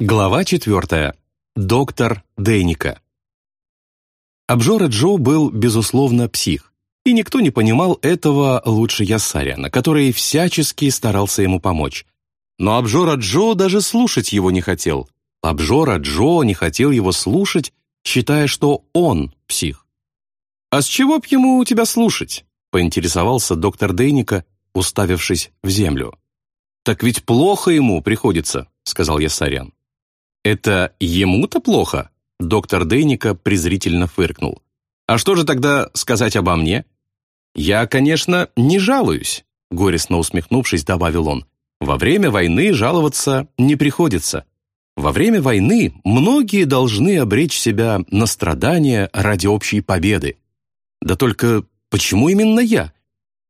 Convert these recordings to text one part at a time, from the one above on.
Глава четвертая. Доктор Дейника. Обжора Джо был, безусловно, псих, и никто не понимал этого лучше Яссаряна, который всячески старался ему помочь. Но Обжора Джо даже слушать его не хотел. Обжора Джо не хотел его слушать, считая, что он псих. «А с чего б ему тебя слушать?» — поинтересовался доктор Дейника, уставившись в землю. «Так ведь плохо ему приходится», — сказал Яссарян. «Это ему-то плохо?» Доктор Дейника презрительно фыркнул. «А что же тогда сказать обо мне?» «Я, конечно, не жалуюсь», — горестно усмехнувшись, добавил он. «Во время войны жаловаться не приходится. Во время войны многие должны обречь себя на страдания ради общей победы. Да только почему именно я?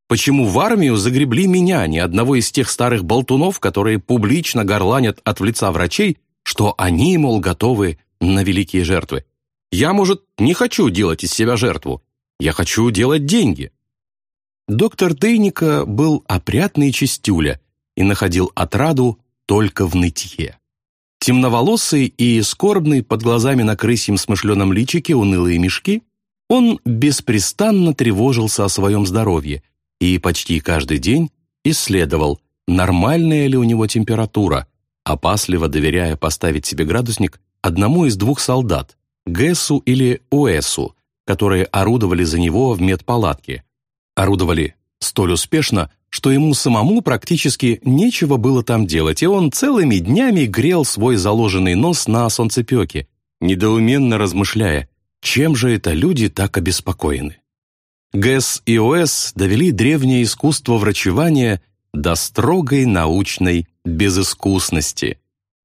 Почему в армию загребли меня, ни одного из тех старых болтунов, которые публично горланят от лица врачей, что они, мол, готовы на великие жертвы. Я, может, не хочу делать из себя жертву. Я хочу делать деньги. Доктор Дейника был опрятный чистюля и находил отраду только в нытье. Темноволосый и скорбный под глазами на крысьем смышленом личике унылые мешки, он беспрестанно тревожился о своем здоровье и почти каждый день исследовал, нормальная ли у него температура, опасливо доверяя поставить себе градусник одному из двух солдат, Гэсу или Уэсу, которые орудовали за него в медпалатке. Орудовали столь успешно, что ему самому практически нечего было там делать, и он целыми днями грел свой заложенный нос на солнцепеке, недоуменно размышляя, чем же это люди так обеспокоены. Гэс и Уэс довели древнее искусство врачевания до строгой научной безыскусности.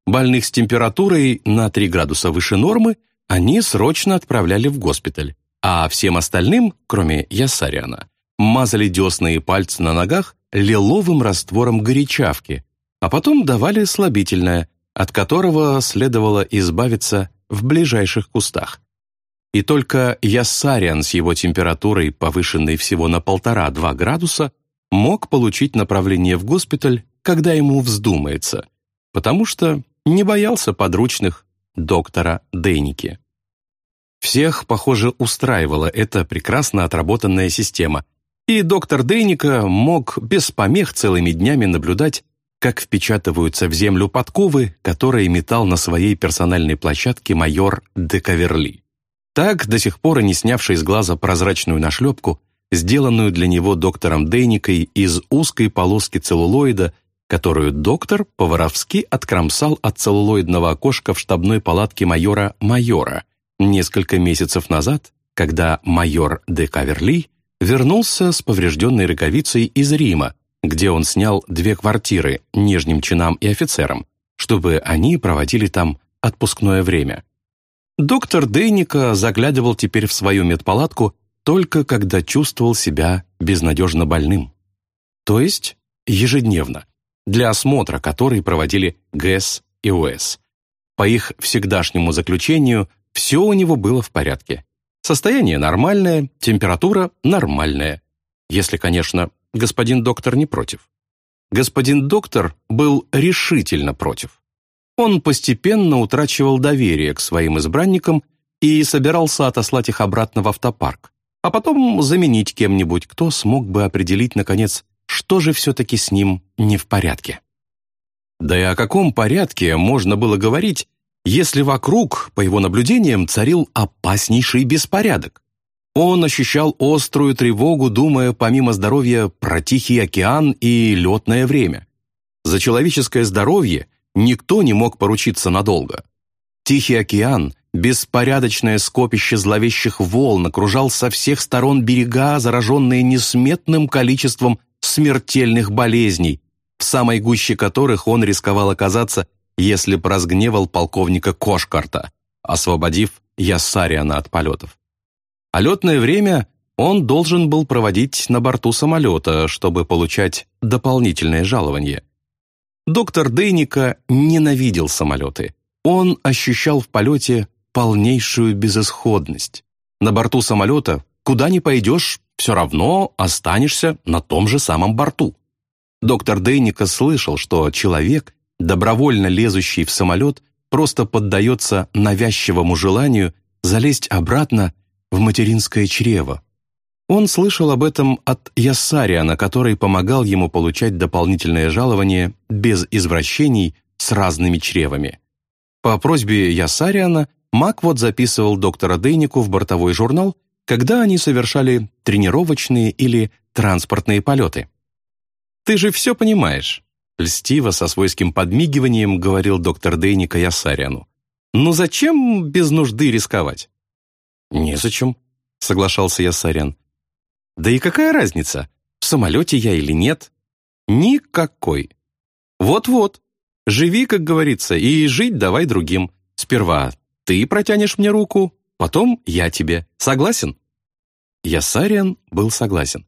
Больных с температурой на 3 градуса выше нормы они срочно отправляли в госпиталь, а всем остальным, кроме Ясаряна, мазали десны и пальцы на ногах лиловым раствором горячавки, а потом давали слабительное, от которого следовало избавиться в ближайших кустах. И только Яссариан с его температурой, повышенной всего на полтора-два градуса, мог получить направление в госпиталь, когда ему вздумается, потому что не боялся подручных доктора Дейники. Всех, похоже, устраивала эта прекрасно отработанная система, и доктор Дейника мог без помех целыми днями наблюдать, как впечатываются в землю подковы, которые метал на своей персональной площадке майор де Каверли. Так, до сих пор и не снявший с глаза прозрачную нашлепку, сделанную для него доктором Дейникой из узкой полоски целлулоида, которую доктор по-воровски откромсал от целлулоидного окошка в штабной палатке майора Майора несколько месяцев назад, когда майор де Каверли вернулся с поврежденной роговицей из Рима, где он снял две квартиры нижним чинам и офицерам, чтобы они проводили там отпускное время. Доктор Дейника заглядывал теперь в свою медпалатку только когда чувствовал себя безнадежно больным. То есть ежедневно, для осмотра который проводили ГЭС и ОС. По их всегдашнему заключению, все у него было в порядке. Состояние нормальное, температура нормальная. Если, конечно, господин доктор не против. Господин доктор был решительно против. Он постепенно утрачивал доверие к своим избранникам и собирался отослать их обратно в автопарк а потом заменить кем-нибудь, кто смог бы определить, наконец, что же все-таки с ним не в порядке. Да и о каком порядке можно было говорить, если вокруг, по его наблюдениям, царил опаснейший беспорядок? Он ощущал острую тревогу, думая помимо здоровья про Тихий океан и летное время. За человеческое здоровье никто не мог поручиться надолго. Тихий океан Беспорядочное скопище зловещих волн окружал со всех сторон берега, зараженные несметным количеством смертельных болезней, в самой гуще которых он рисковал оказаться, если б разгневал полковника Кошкарта, освободив Яссариана от полетов. А летное время он должен был проводить на борту самолета, чтобы получать дополнительное жалование. Доктор Дейника ненавидел самолеты. Он ощущал в полете полнейшую безысходность. На борту самолета, куда ни пойдешь, все равно останешься на том же самом борту. Доктор Дейника слышал, что человек, добровольно лезущий в самолет, просто поддается навязчивому желанию залезть обратно в материнское чрево. Он слышал об этом от Яссариана, который помогал ему получать дополнительное жалование без извращений с разными чревами. По просьбе Яссариана Маквот записывал доктора Дейнику в бортовой журнал, когда они совершали тренировочные или транспортные полеты. «Ты же все понимаешь», — льстиво со свойским подмигиванием говорил доктор Дейника Яссариану. «Ну зачем без нужды рисковать?» «Незачем», — соглашался Яссарян. «Да и какая разница, в самолете я или нет?» «Никакой. Вот-вот. Живи, как говорится, и жить давай другим. Сперва ты протянешь мне руку, потом я тебе. Согласен?» Ясариан был согласен.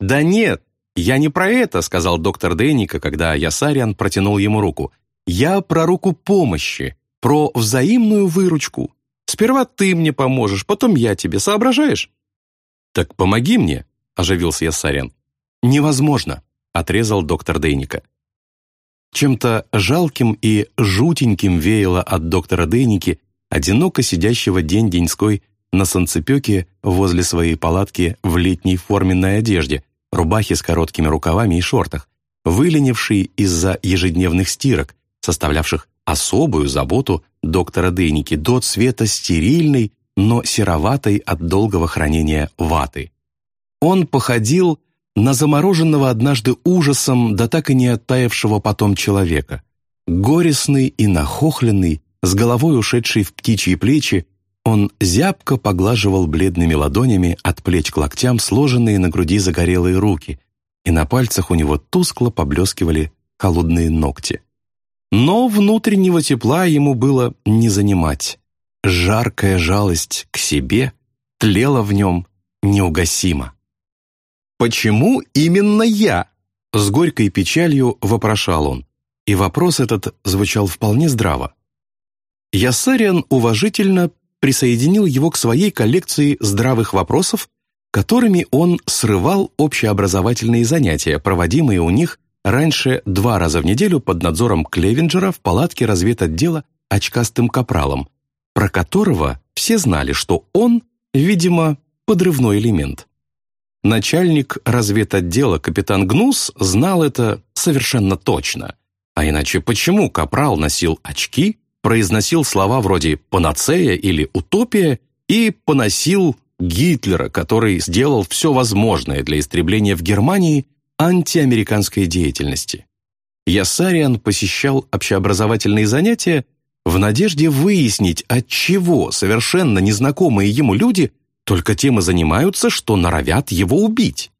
«Да нет, я не про это», — сказал доктор Дейника, когда Ясариан протянул ему руку. «Я про руку помощи, про взаимную выручку. Сперва ты мне поможешь, потом я тебе. Соображаешь?» «Так помоги мне», — оживился Ясариан. «Невозможно», — отрезал доктор Дейника. Чем-то жалким и жутеньким веяло от доктора Дейники, одиноко сидящего день-деньской на санцепёке возле своей палатки в летней форменной одежде, рубахе с короткими рукавами и шортах, выленивший из-за ежедневных стирок, составлявших особую заботу доктора Дейники до цвета стерильной, но сероватой от долгого хранения ваты. Он походил на замороженного однажды ужасом, да так и не оттаившего потом человека. Горестный и нахохленный, с головой ушедший в птичьи плечи, он зябко поглаживал бледными ладонями от плеч к локтям сложенные на груди загорелые руки, и на пальцах у него тускло поблескивали холодные ногти. Но внутреннего тепла ему было не занимать. Жаркая жалость к себе тлела в нем неугасимо. «Почему именно я?» С горькой печалью вопрошал он, и вопрос этот звучал вполне здраво. Ясариан уважительно присоединил его к своей коллекции здравых вопросов, которыми он срывал общеобразовательные занятия, проводимые у них раньше два раза в неделю под надзором Клевенджера в палатке разведотдела очкастым капралом, про которого все знали, что он, видимо, подрывной элемент. Начальник разведотдела капитан Гнус знал это совершенно точно. А иначе почему Капрал носил очки, произносил слова вроде «панацея» или «утопия» и поносил Гитлера, который сделал все возможное для истребления в Германии антиамериканской деятельности. Ясариан посещал общеобразовательные занятия в надежде выяснить, от чего совершенно незнакомые ему люди – только тем и занимаются, что норовят его убить.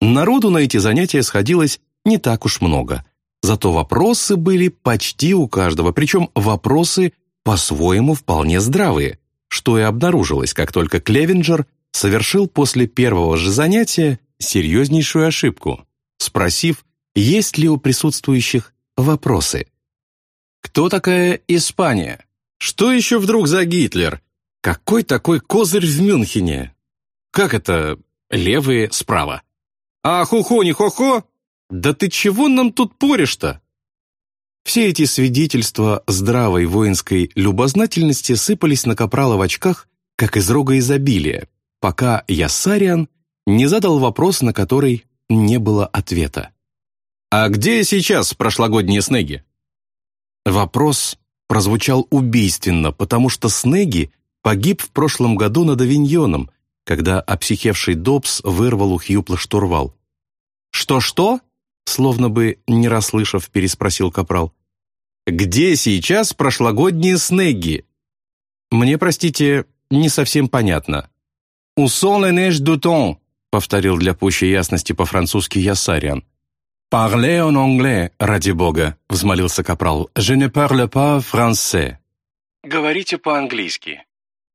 Народу на эти занятия сходилось не так уж много. Зато вопросы были почти у каждого, причем вопросы по-своему вполне здравые, что и обнаружилось, как только Клевенджер совершил после первого же занятия серьезнейшую ошибку, спросив, есть ли у присутствующих вопросы. «Кто такая Испания? Что еще вдруг за Гитлер? Какой такой козырь в Мюнхене? Как это левые справа? А хухо не хо-хо? Да ты чего нам тут порешь-то? Все эти свидетельства здравой воинской любознательности сыпались на капрала в очках, как из рога изобилия, пока Яссариан не задал вопрос, на который не было ответа. «А где сейчас прошлогодние снеги?» Вопрос прозвучал убийственно, потому что снеги Погиб в прошлом году над Авиньоном, когда обсихевший Добс вырвал у Хьюпла штурвал. «Что-что?» Словно бы, не расслышав, переспросил Капрал. «Где сейчас прошлогодние снеги?» «Мне, простите, не совсем понятно». «У сон du temps», повторил для пущей ясности по-французски Ясариан. «Parlez en anglais, ради бога», — взмолился Капрал. «Je ne parle pas français». «Говорите по-английски»,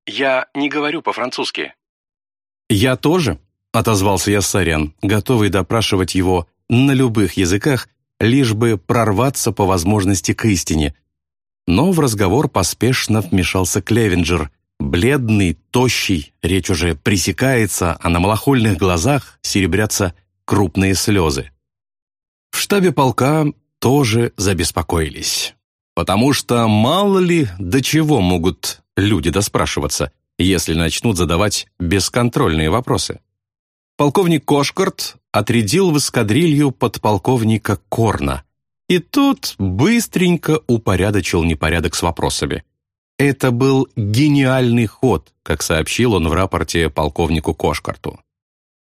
я не говорю по-французски». «Я тоже», — отозвался я Сарян, готовый допрашивать его на любых языках, лишь бы прорваться по возможности к истине. Но в разговор поспешно вмешался Клевенджер, бледный, тощий, речь уже пресекается, а на малохольных глазах серебрятся крупные слезы. В штабе полка тоже забеспокоились. потому что мало ли до чего могут люди доспрашиваться, если начнут задавать бесконтрольные вопросы. Полковник Кошкарт отрядил в эскадрилью подполковника Корна, и тот быстренько упорядочил непорядок с вопросами. Это был гениальный ход, как сообщил он в рапорте полковнику Кошкарту.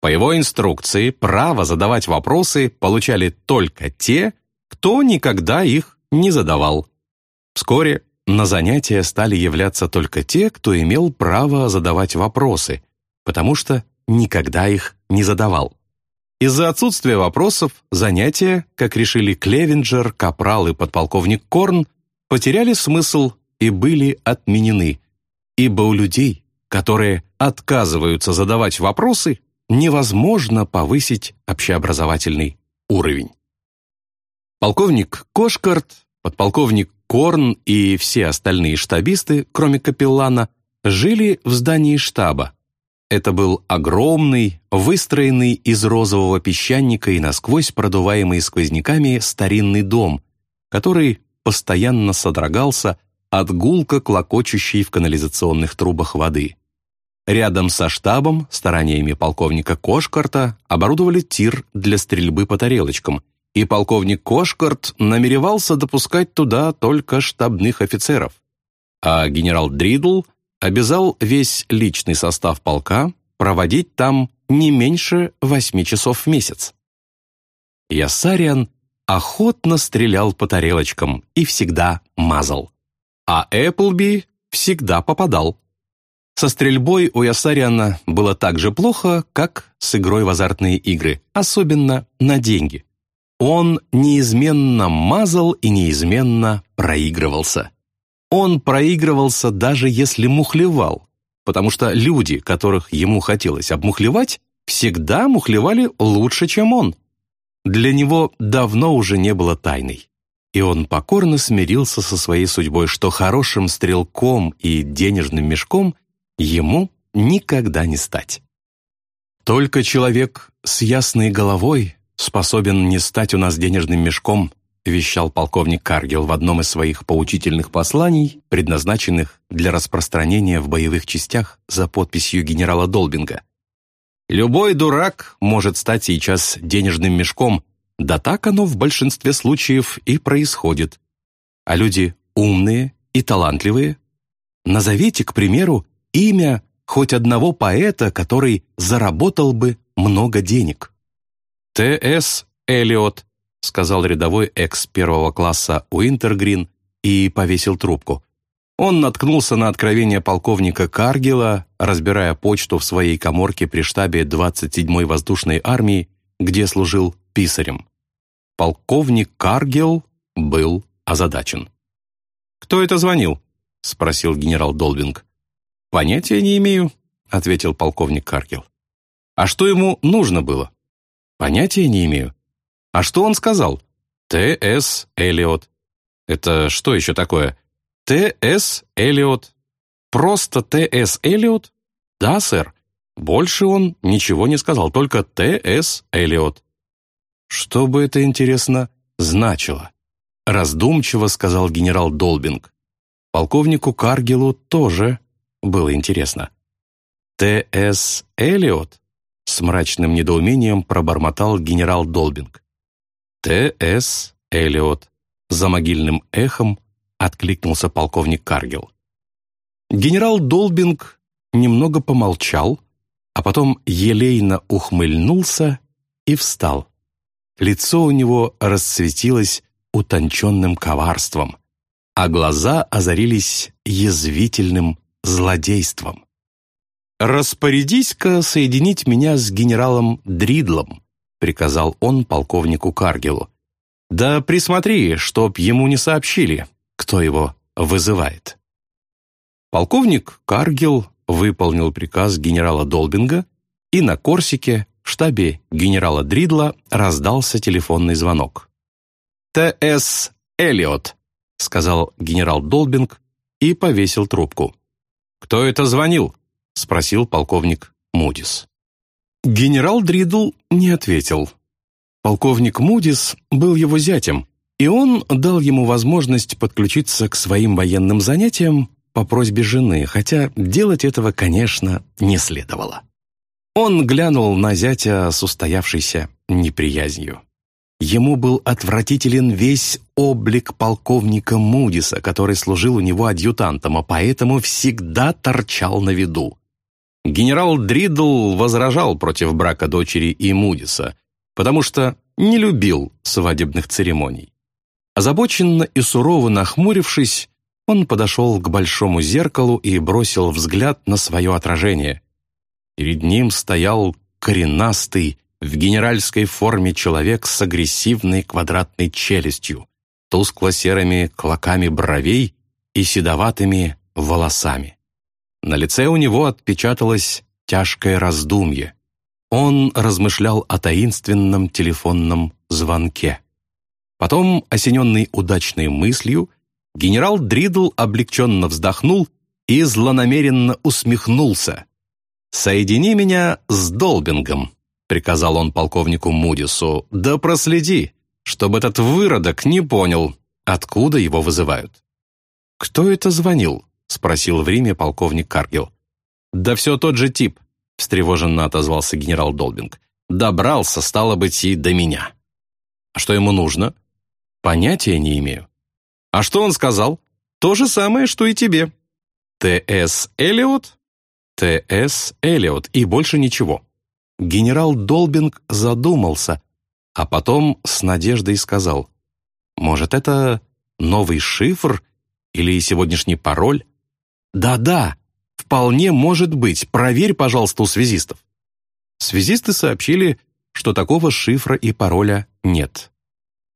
По его инструкции, право задавать вопросы получали только те, кто никогда их не задавал. Вскоре на занятия стали являться только те, кто имел право задавать вопросы, потому что никогда их не задавал. Из-за отсутствия вопросов занятия, как решили Клевенджер, Капрал и подполковник Корн, потеряли смысл и были отменены, ибо у людей, которые отказываются задавать вопросы, невозможно повысить общеобразовательный уровень. Полковник Кошкарт, подполковник Корн и все остальные штабисты, кроме капеллана, жили в здании штаба. Это был огромный, выстроенный из розового песчаника и насквозь продуваемый сквозняками старинный дом, который постоянно содрогался от гулко клокочущей в канализационных трубах воды. Рядом со штабом, стараниями полковника Кошкарта, оборудовали тир для стрельбы по тарелочкам, и полковник Кошкарт намеревался допускать туда только штабных офицеров. А генерал Дридл обязал весь личный состав полка проводить там не меньше восьми часов в месяц. Ясариан охотно стрелял по тарелочкам и всегда мазал а Эпплби всегда попадал. Со стрельбой у Ясариана было так же плохо, как с игрой в азартные игры, особенно на деньги. Он неизменно мазал и неизменно проигрывался. Он проигрывался даже если мухлевал, потому что люди, которых ему хотелось обмухлевать, всегда мухлевали лучше, чем он. Для него давно уже не было тайной и он покорно смирился со своей судьбой, что хорошим стрелком и денежным мешком ему никогда не стать. «Только человек с ясной головой способен не стать у нас денежным мешком», вещал полковник Каргел в одном из своих поучительных посланий, предназначенных для распространения в боевых частях за подписью генерала Долбинга. «Любой дурак может стать сейчас денежным мешком, да так оно в большинстве случаев и происходит. А люди умные и талантливые. Назовите, к примеру, имя хоть одного поэта, который заработал бы много денег. «Т.С. Эллиот», — сказал рядовой экс первого класса Уинтергрин и повесил трубку. Он наткнулся на откровение полковника Каргила, разбирая почту в своей коморке при штабе 27-й воздушной армии, где служил писарем. Полковник Каргел был озадачен. «Кто это звонил?» — спросил генерал Долбинг. «Понятия не имею», — ответил полковник Каргел. «А что ему нужно было?» «Понятия не имею». «А что он сказал?» «Т.С. Эллиот». «Это что еще такое?» «Т.С. Эллиот». «Просто Т.С. Эллиот?» «Да, сэр». Больше он ничего не сказал, только Т.С. Эллиот. Что бы это, интересно, значило? Раздумчиво сказал генерал Долбинг. Полковнику Каргелу тоже было интересно. «Т.С. Эллиот?» С мрачным недоумением пробормотал генерал Долбинг. «Т.С. Эллиот». За могильным эхом откликнулся полковник Каргел. Генерал Долбинг немного помолчал, а потом елейно ухмыльнулся и встал. Лицо у него расцветилось утонченным коварством, а глаза озарились язвительным злодейством. «Распорядись-ка соединить меня с генералом Дридлом», приказал он полковнику Каргелу. «Да присмотри, чтоб ему не сообщили, кто его вызывает». Полковник Каргел выполнил приказ генерала Долбинга, и на Корсике в штабе генерала Дридла раздался телефонный звонок. «Т.С. Эллиот», — сказал генерал Долбинг и повесил трубку. «Кто это звонил?» — спросил полковник Мудис. Генерал Дридл не ответил. Полковник Мудис был его зятем, И он дал ему возможность подключиться к своим военным занятиям по просьбе жены, хотя делать этого, конечно, не следовало. Он глянул на зятя с устоявшейся неприязнью. Ему был отвратителен весь облик полковника Мудиса, который служил у него адъютантом, а поэтому всегда торчал на виду. Генерал Дридл возражал против брака дочери и Мудиса, потому что не любил свадебных церемоний. Озабоченно и сурово нахмурившись, он подошел к большому зеркалу и бросил взгляд на свое отражение. Перед ним стоял коренастый, в генеральской форме человек с агрессивной квадратной челюстью, тускло-серыми клоками бровей и седоватыми волосами. На лице у него отпечаталось тяжкое раздумье. Он размышлял о таинственном телефонном звонке. Потом, осененный удачной мыслью, генерал Дридл облегченно вздохнул и злонамеренно усмехнулся. «Соедини меня с Долбингом», — приказал он полковнику Мудису, «да проследи, чтобы этот выродок не понял, откуда его вызывают». «Кто это звонил?» — спросил в Риме полковник Каргил. «Да все тот же тип», — встревоженно отозвался генерал Долбинг. «Добрался, стало быть, и до меня». «А что ему нужно?» «Понятия не имею». «А что он сказал?» «То же самое, что и тебе». «Т.С. Эллиот?» «Т.С. Эллиот, и больше ничего». Генерал Долбинг задумался, а потом с надеждой сказал, «Может, это новый шифр или сегодняшний пароль?» «Да-да, вполне может быть. Проверь, пожалуйста, у связистов». Связисты сообщили, что такого шифра и пароля нет.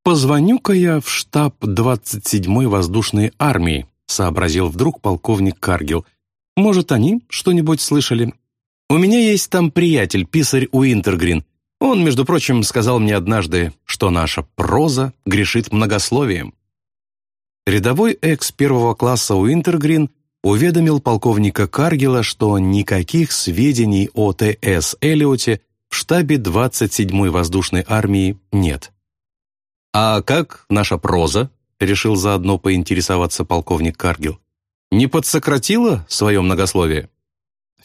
«Позвоню-ка я в штаб 27-й воздушной армии», сообразил вдруг полковник Каргил. «Может, они что-нибудь слышали? У меня есть там приятель, писарь Уинтергрин. Он, между прочим, сказал мне однажды, что наша проза грешит многословием. Рядовой экс первого класса Уинтергрин уведомил полковника Каргила, что никаких сведений о Т.С. Эллиоте в штабе 27-й воздушной армии нет. «А как наша проза?» — решил заодно поинтересоваться полковник Каргил. «Не подсократила свое многословие?»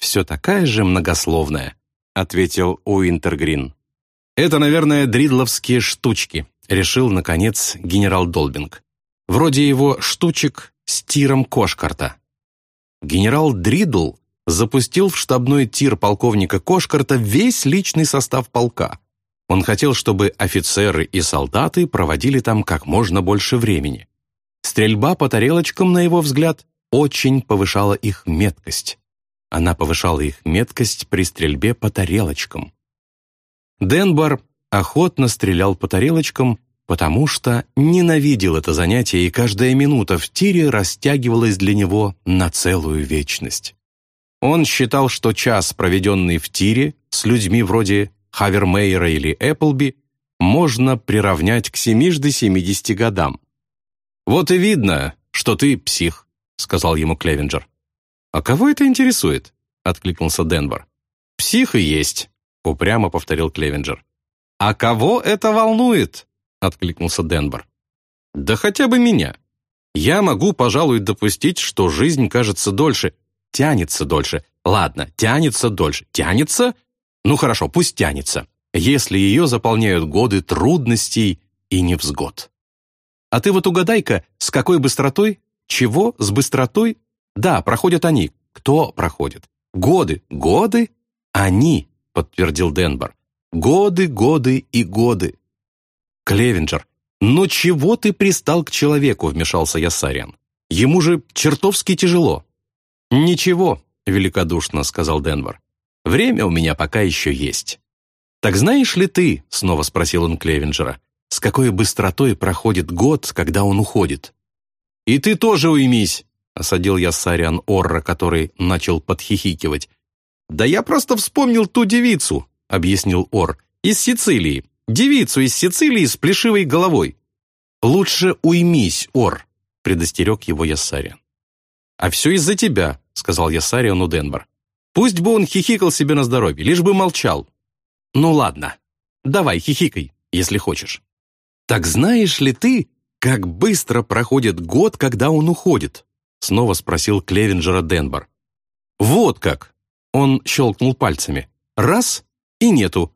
все такая же многословная», — ответил Уинтергрин. «Это, наверное, дридловские штучки», — решил, наконец, генерал Долбинг. «Вроде его штучек с тиром Кошкарта». Генерал Дридл запустил в штабной тир полковника Кошкарта весь личный состав полка. Он хотел, чтобы офицеры и солдаты проводили там как можно больше времени. Стрельба по тарелочкам, на его взгляд, очень повышала их меткость. Она повышала их меткость при стрельбе по тарелочкам. Денбар охотно стрелял по тарелочкам, потому что ненавидел это занятие, и каждая минута в тире растягивалась для него на целую вечность. Он считал, что час, проведенный в тире с людьми вроде Хавермейера или Эпплби, можно приравнять к семижды семидесяти годам. «Вот и видно, что ты псих», — сказал ему Клевенджер. «А кого это интересует?» — откликнулся Денвер. «Псих и есть», — упрямо повторил Клевенджер. «А кого это волнует?» — откликнулся Денвер. «Да хотя бы меня. Я могу, пожалуй, допустить, что жизнь кажется дольше, тянется дольше. Ладно, тянется дольше. Тянется? Ну хорошо, пусть тянется, если ее заполняют годы трудностей и невзгод. А ты вот угадай-ка, с какой быстротой? Чего с быстротой да, проходят они. Кто проходит? Годы. Годы? Они, подтвердил Денбар. Годы, годы и годы. Клевенджер, но чего ты пристал к человеку, вмешался Ясариан. Ему же чертовски тяжело. Ничего, великодушно сказал Денвар. Время у меня пока еще есть. Так знаешь ли ты, снова спросил он Клевенджера, с какой быстротой проходит год, когда он уходит? И ты тоже уймись, — осадил я Орра, который начал подхихикивать. «Да я просто вспомнил ту девицу», — объяснил Ор, — «из Сицилии. Девицу из Сицилии с плешивой головой». «Лучше уймись, Ор», — предостерег его Яссариан. «А все из-за тебя», — сказал Яссариану Денбар. «Пусть бы он хихикал себе на здоровье, лишь бы молчал». «Ну ладно, давай, хихикай, если хочешь». «Так знаешь ли ты, «Как быстро проходит год, когда он уходит?» снова спросил Клевенджера Денбор. «Вот как!» Он щелкнул пальцами. «Раз — и нету.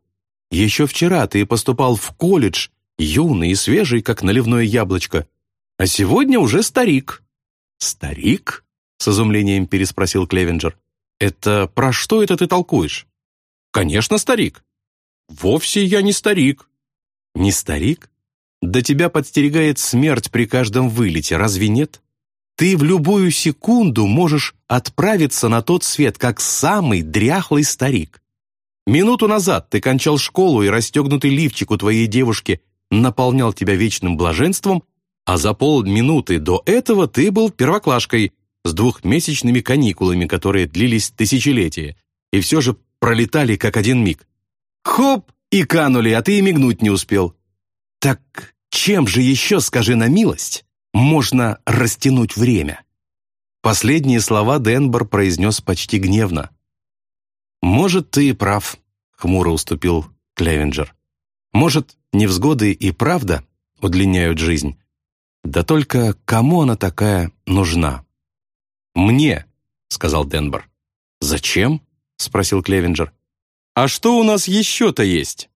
Еще вчера ты поступал в колледж, юный и свежий, как наливное яблочко, а сегодня уже старик». «Старик?» — с изумлением переспросил Клевенджер. «Это про что это ты толкуешь?» «Конечно, старик». «Вовсе я не старик». «Не старик? Да тебя подстерегает смерть при каждом вылете, разве нет? Ты в любую секунду можешь отправиться на тот свет, как самый дряхлый старик. Минуту назад ты кончал школу, и расстегнутый лифчик у твоей девушки наполнял тебя вечным блаженством, а за полминуты до этого ты был первоклашкой с двухмесячными каникулами, которые длились тысячелетия, и все же пролетали как один миг. Хоп, и канули, а ты и мигнуть не успел. Так чем же еще, скажи на милость, можно растянуть время? Последние слова Денбор произнес почти гневно. «Может, ты и прав», — хмуро уступил Клевенджер. «Может, невзгоды и правда удлиняют жизнь? Да только кому она такая нужна?» «Мне», — сказал Денбор. «Зачем?» — спросил Клевенджер. «А что у нас еще-то есть?»